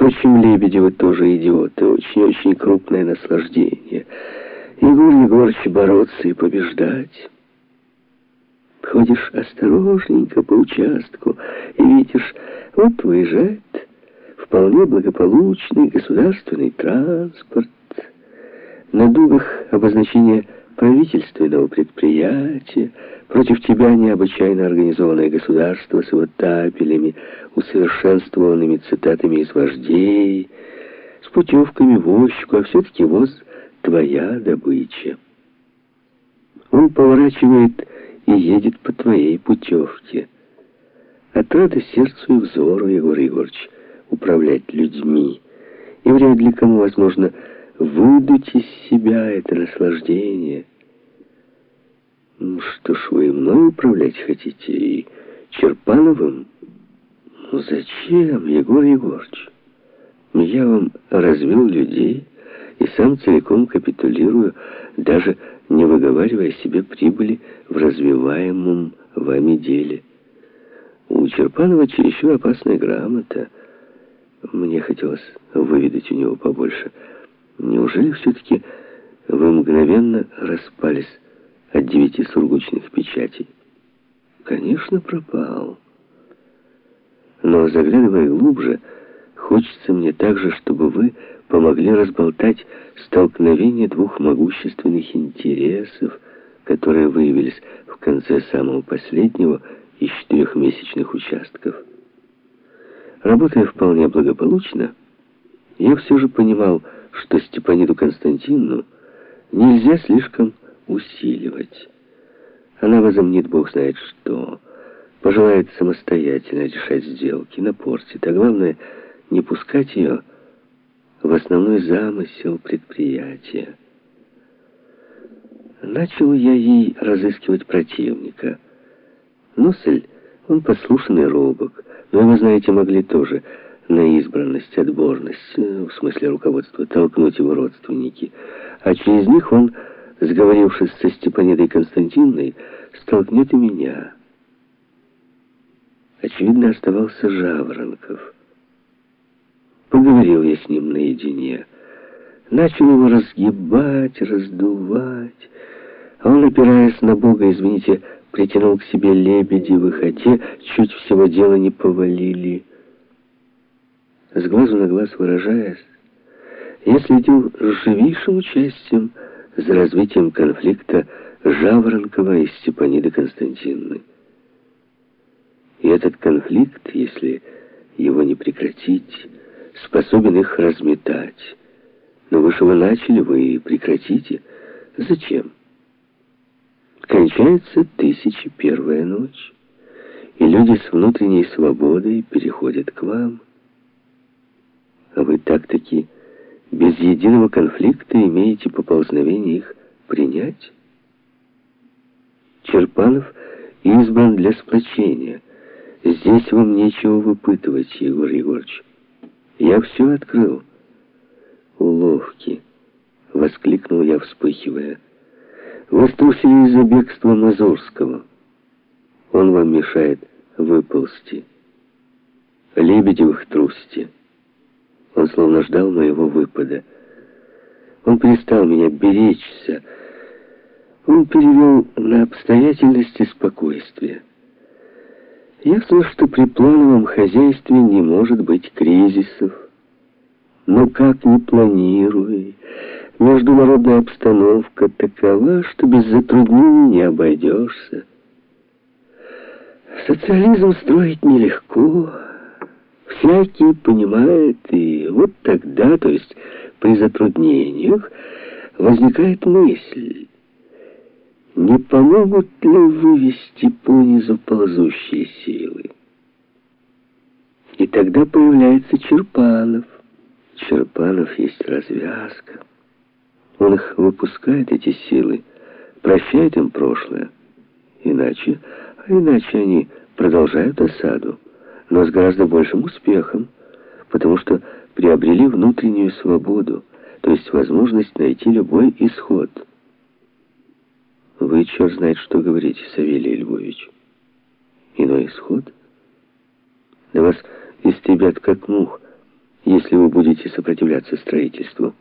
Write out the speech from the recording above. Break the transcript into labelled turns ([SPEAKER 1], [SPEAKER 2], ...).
[SPEAKER 1] Впрочем, Лебедевы тоже идиоты, очень-очень крупное наслаждение. Егор Егорович бороться и побеждать. Ходишь осторожненько по участку и видишь, вот выезжает вполне благополучный государственный транспорт. На дугах обозначение правительственного предприятия, против тебя необычайно организованное государство с его табелями, усовершенствованными цитатами из вождей, с путевками в ощупь, а все-таки воз твоя добыча. Он поворачивает и едет по твоей путевке. Отрада сердцу и взору, Егор Егорович, управлять людьми. И вряд ли кому возможно выдуть из себя это наслаждение. Ну что ж, вы мной управлять хотите и Черпановым? Ну зачем, Егор Егорович? Я вам развел людей и сам целиком капитулирую, даже не выговаривая себе прибыли в развиваемом вами деле. У Черпанова чересчур опасная грамота. Мне хотелось выведать у него побольше. Неужели все-таки вы мгновенно распались от девяти сургучных печатей? Конечно, пропал. Но, заглядывая глубже, хочется мне также, чтобы вы помогли разболтать столкновение двух могущественных интересов, которые выявились в конце самого последнего из четырехмесячных участков. Работая вполне благополучно, я все же понимал, что Степаниду Константиновну нельзя слишком усиливать. Она возомнит бог знает что, пожелает самостоятельно решать сделки, напортит, а главное, не пускать ее в основной замысел предприятия. Начал я ей разыскивать противника. Носель, он послушный робок, но его, знаете, могли тоже на избранность, отборность, э, в смысле руководства, толкнуть его родственники. А через них он, сговорившись со Степанидой Константиновной, столкнет и меня. Очевидно, оставался Жаворонков. Поговорил я с ним наедине. Начал его разгибать, раздувать. А он, опираясь на Бога, извините, притянул к себе Лебедевых, а те чуть всего дело не повалили. С глазу на глаз выражаясь, я следил с живейшим участием за развитием конфликта Жаворонкова и Степаниды Константиновны. И этот конфликт, если его не прекратить, способен их разметать. Но вы же вы начали, вы прекратите. Зачем? Кончается тысяча первая ночь, и люди с внутренней свободой переходят к вам. А вы так-таки без единого конфликта имеете поползновение их принять? Черпанов избран для сплочения. Здесь вам нечего выпытывать, Егор Егорович. Я все открыл. Уловки. Воскликнул я, вспыхивая. Вы струсили из-за бегства Мазурского. Он вам мешает выползти. Лебедевых трусти. Он словно ждал моего выпада. Он перестал меня беречься. Он перевел на обстоятельности спокойствия. Ясно, что при плановом хозяйстве не может быть кризисов. Но как ни планируй, международная обстановка такова, что без затруднений не обойдешься. Социализм строить нелегко. Всякий понимает, и вот тогда, то есть при затруднениях, возникает мысль, не помогут ли вывести понизу ползущие силы? И тогда появляется Черпанов. Черпанов есть развязка. Он их выпускает, эти силы, прощает им прошлое. Иначе, а иначе они продолжают осаду, но с гораздо большим успехом, потому что приобрели внутреннюю свободу, то есть возможность найти любой исход – вы черт знает, что говорите, Савелий Львович. Иной исход? Да вас истребят как мух, если вы будете сопротивляться строительству.